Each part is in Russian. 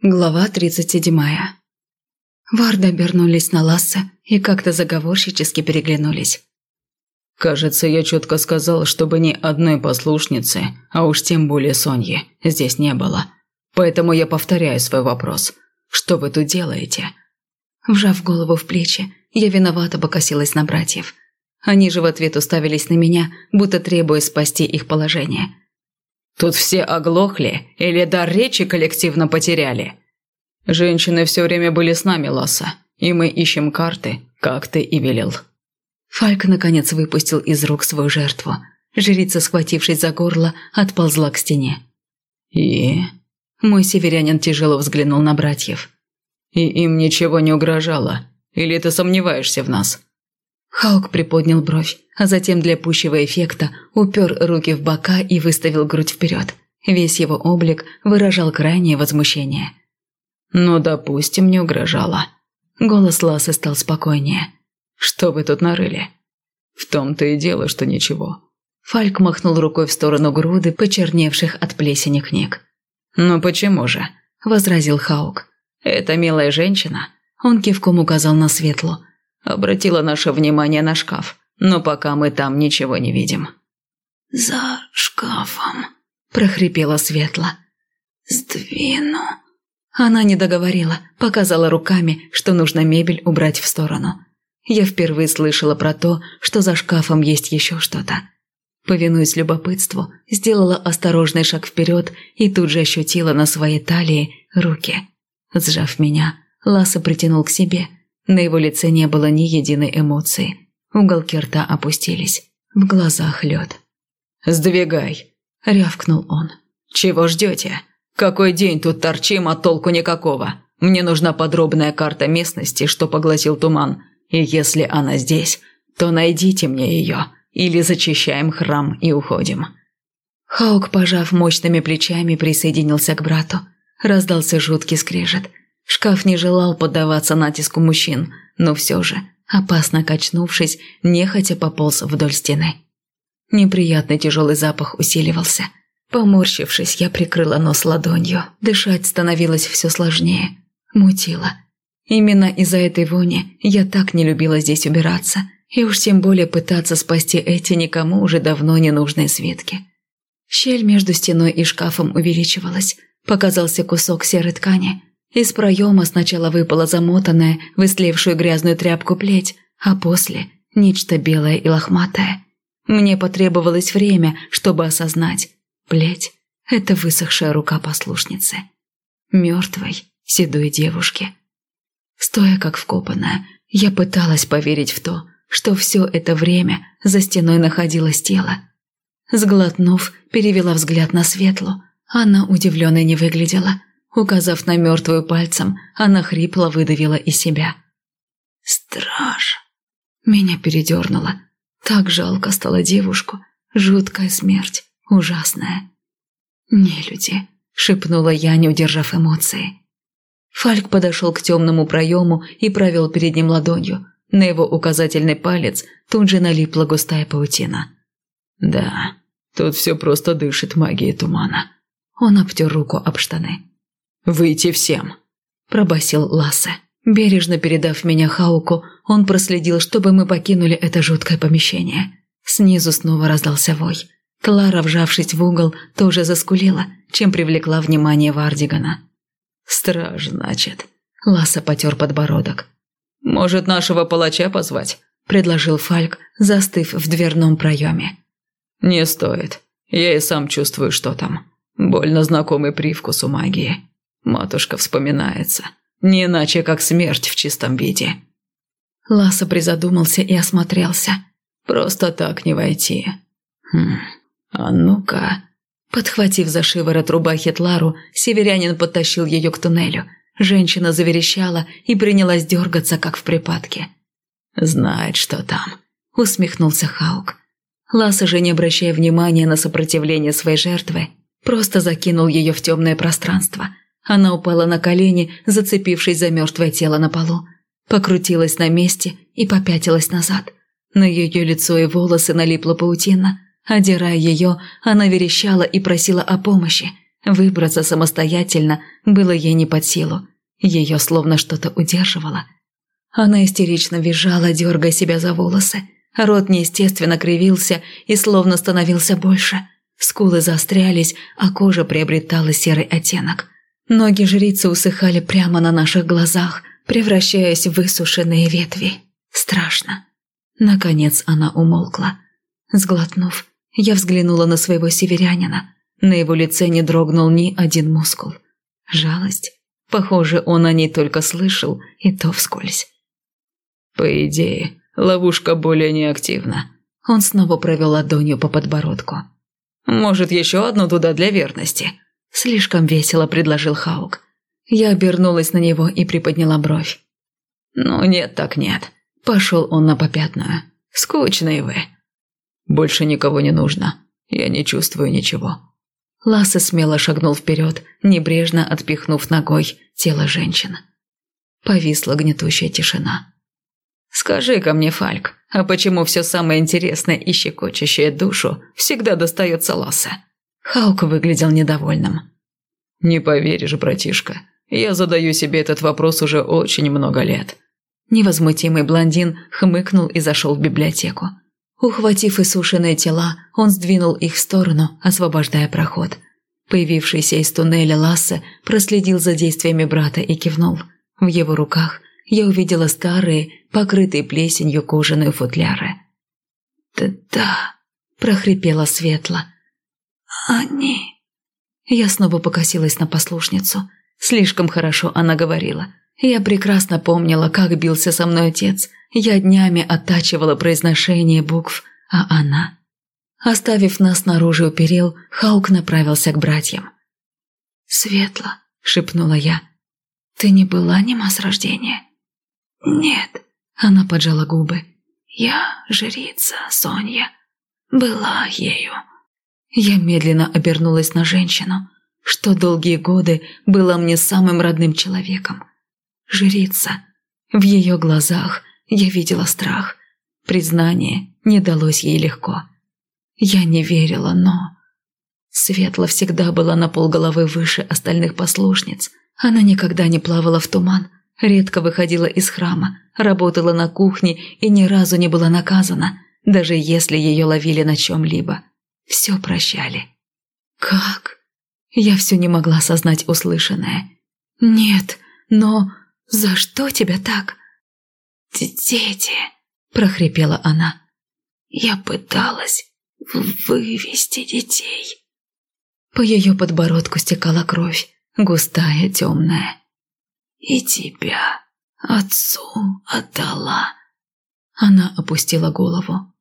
Глава 37. Варды обернулись на Ласса и как-то заговорщически переглянулись. «Кажется, я четко сказал, чтобы ни одной послушницы, а уж тем более Соньи, здесь не было. Поэтому я повторяю свой вопрос. Что вы тут делаете?» Вжав голову в плечи, я виновато покосилась на братьев. Они же в ответ уставились на меня, будто требуя спасти их положение – Тут все оглохли или дар речи коллективно потеряли. Женщины все время были с нами, Ласса, и мы ищем карты, как ты и велел». Фальк наконец выпустил из рук свою жертву. Жрица, схватившись за горло, отползла к стене. «И...» Мой северянин тяжело взглянул на братьев. «И им ничего не угрожало? Или ты сомневаешься в нас?» Хаук приподнял бровь, а затем для пущего эффекта упер руки в бока и выставил грудь вперед. Весь его облик выражал крайнее возмущение. «Ну, допустим, не угрожала». Голос Ласы стал спокойнее. «Что вы тут нарыли?» «В том-то и дело, что ничего». Фальк махнул рукой в сторону груды, почерневших от плесени книг. «Ну почему же?» – возразил Хаук. «Это милая женщина». Он кивком указал на Светлу. Обратила наше внимание на шкаф, но пока мы там ничего не видим». «За шкафом», – прохрипела Светла. «Сдвину». Она не договорила, показала руками, что нужно мебель убрать в сторону. Я впервые слышала про то, что за шкафом есть еще что-то. Повинуясь любопытству, сделала осторожный шаг вперед и тут же ощутила на своей талии руки. Сжав меня, Ласса притянул к себе. На его лице не было ни единой эмоции. Уголки рта опустились. В глазах лед. «Сдвигай!» – рявкнул он. «Чего ждете? Какой день тут торчим, а толку никакого. Мне нужна подробная карта местности, что поглотил туман. И если она здесь, то найдите мне ее. Или зачищаем храм и уходим». Хаук, пожав мощными плечами, присоединился к брату. Раздался жуткий скрежет. Шкаф не желал поддаваться натиску мужчин, но все же, опасно качнувшись, нехотя пополз вдоль стены. Неприятный тяжелый запах усиливался – Поморщившись, я прикрыла нос ладонью. Дышать становилось все сложнее. Мутило. Именно из-за этой вони я так не любила здесь убираться, и уж тем более пытаться спасти эти никому уже давно ненужные свитки. Щель между стеной и шкафом увеличивалась. Показался кусок серой ткани. Из проема сначала выпала замотанная, в истлевшую грязную тряпку плеть, а после – нечто белое и лохматое. Мне потребовалось время, чтобы осознать. Плеть – это высохшая рука послушницы. Мертвой, седой девушки. Стоя как вкопанная, я пыталась поверить в то, что все это время за стеной находилось тело. Сглотнув, перевела взгляд на Светлу. Она удивленной не выглядела. Указав на мертвую пальцем, она хрипло выдавила из себя. «Страж!» Меня передернуло. Так жалко стало девушку. Жуткая смерть. Ужасная. «Не люди», — шепнула я, не удержав эмоции. Фальк подошел к темному проему и провел перед ним ладонью. На его указательный палец тут же налипла густая паутина. «Да, тут все просто дышит магией тумана». Он обтер руку об штаны. «Выйти всем!» – пробасил Лассе. Бережно передав меня Хауку, он проследил, чтобы мы покинули это жуткое помещение. Снизу снова раздался вой. Клара, вжавшись в угол, тоже заскулила, чем привлекла внимание Вардигана. «Страж, значит». Ласса потер подбородок. «Может, нашего палача позвать?» – предложил Фальк, застыв в дверном проеме. «Не стоит. Я и сам чувствую, что там. Больно знакомый привкус у магии. Матушка вспоминается. Не иначе, как смерть в чистом виде». Ласса призадумался и осмотрелся. «Просто так не войти. Хм, «А ну-ка!» Подхватив за шиворот рубахи Тлару, северянин подтащил ее к туннелю. Женщина заверещала и принялась дергаться, как в припадке. «Знает, что там», — усмехнулся Хаук. Ласса же, не обращая внимания на сопротивление своей жертвы, просто закинул ее в темное пространство. Она упала на колени, зацепившись за мертвое тело на полу. Покрутилась на месте и попятилась назад. На ее лицо и волосы налипла паутина — Одирая ее, она верещала и просила о помощи. Выбраться самостоятельно было ей не под силу. Ее словно что-то удерживало. Она истерично визжала, дергая себя за волосы. Рот неестественно кривился и словно становился больше. Скулы заострялись, а кожа приобретала серый оттенок. Ноги жрицы усыхали прямо на наших глазах, превращаясь в высушенные ветви. Страшно. Наконец она умолкла. Сглотнув, я взглянула на своего северянина. На его лице не дрогнул ни один мускул. Жалость. Похоже, он о ней только слышал, и то вскользь. «По идее, ловушка более неактивна». Он снова провел ладонью по подбородку. «Может, еще одну туда для верности?» Слишком весело предложил Хаук. Я обернулась на него и приподняла бровь. «Ну нет так нет», – пошел он на попятную. «Скучные вы». «Больше никого не нужно. Я не чувствую ничего». Ласса смело шагнул вперед, небрежно отпихнув ногой тело женщины. Повисла гнетущая тишина. «Скажи-ка мне, Фальк, а почему все самое интересное и щекочущее душу всегда достается Лассе?» Хаук выглядел недовольным. «Не поверишь, братишка, я задаю себе этот вопрос уже очень много лет». Невозмутимый блондин хмыкнул и зашел в библиотеку. Ухватив иссушенные тела, он сдвинул их в сторону, освобождая проход. Появившийся из туннеля Лассе проследил за действиями брата и кивнул. В его руках я увидела старые, покрытые плесенью кожаные футляры. «Да-да», – прохрипела Светла. «Они...» Я снова покосилась на послушницу. Слишком хорошо она говорила. Я прекрасно помнила, как бился со мной отец. Я днями оттачивала произношение букв, а она... Оставив нас снаружи у перил, Хаук направился к братьям. «Светла», — шепнула я, — «ты не была нема с рождения?» «Нет», — она поджала губы. «Я жрица Соня. Была ею». Я медленно обернулась на женщину, что долгие годы была мне самым родным человеком. Жрица. В ее глазах я видела страх. Признание не далось ей легко. Я не верила, но... Светла всегда была на полголовы выше остальных послушниц. Она никогда не плавала в туман, редко выходила из храма, работала на кухне и ни разу не была наказана, даже если ее ловили на чем-либо. Все прощали. Как? Я все не могла осознать услышанное. Нет, но за что тебя так? «Дети!» – прохрипела она. «Я пыталась вывести детей». По ее подбородку стекала кровь, густая, темная. «И тебя отцу отдала». Она опустила голову.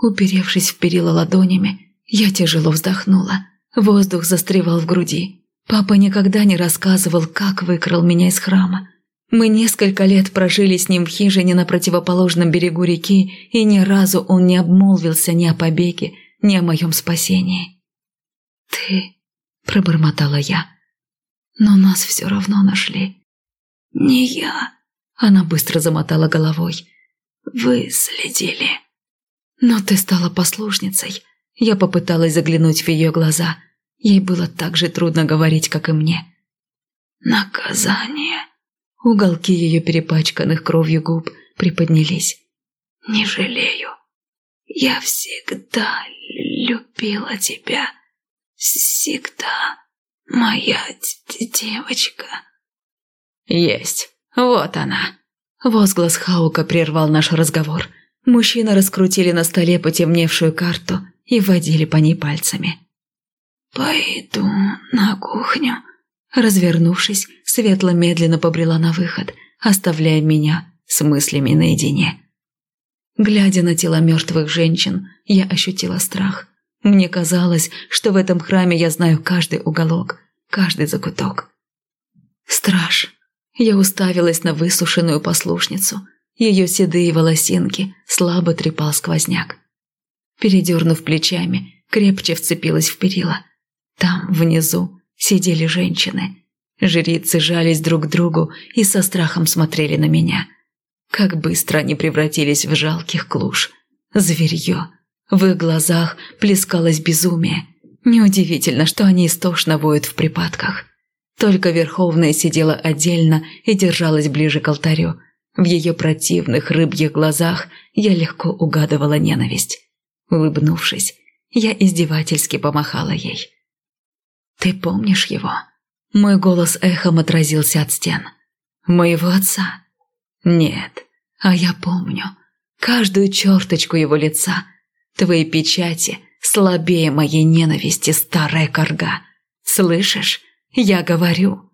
Уперевшись в перила ладонями, я тяжело вздохнула. Воздух застревал в груди. Папа никогда не рассказывал, как выкрал меня из храма. Мы несколько лет прожили с ним в хижине на противоположном берегу реки, и ни разу он не обмолвился ни о побеге, ни о моем спасении. «Ты...» – пробормотала я. «Но нас все равно нашли». «Не я», – она быстро замотала головой. «Вы следили». «Но ты стала послушницей». Я попыталась заглянуть в ее глаза. Ей было так же трудно говорить, как и мне. «Наказание», Уголки ее перепачканных кровью губ приподнялись. «Не жалею. Я всегда любила тебя. Всегда. Моя девочка». «Есть. Вот она». Возглас Хаука прервал наш разговор. Мужчины раскрутили на столе потемневшую карту и водили по ней пальцами. «Пойду на кухню», Развернувшись, Светла медленно побрела на выход, оставляя меня с мыслями наедине. Глядя на тела мертвых женщин, я ощутила страх. Мне казалось, что в этом храме я знаю каждый уголок, каждый закуток. Страж. Я уставилась на высушенную послушницу. Ее седые волосинки слабо трепал сквозняк. Передернув плечами, крепче вцепилась в перила. Там, внизу, сидели женщины. Жрицы жались друг к другу и со страхом смотрели на меня. Как быстро они превратились в жалких клуш. Зверье. В их глазах плескалось безумие. Неудивительно, что они истошно воют в припадках. Только Верховная сидела отдельно и держалась ближе к алтарю. В ее противных рыбьих глазах я легко угадывала ненависть. Улыбнувшись, я издевательски помахала ей. «Ты помнишь его?» Мой голос эхом отразился от стен. «Моего отца?» «Нет, а я помню. Каждую черточку его лица. Твои печати слабее моей ненависти, старая корга. Слышишь? Я говорю».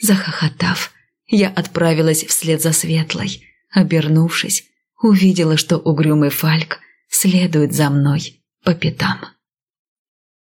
Захохотав, я отправилась вслед за Светлой. Обернувшись, увидела, что угрюмый Фальк следует за мной по пятам.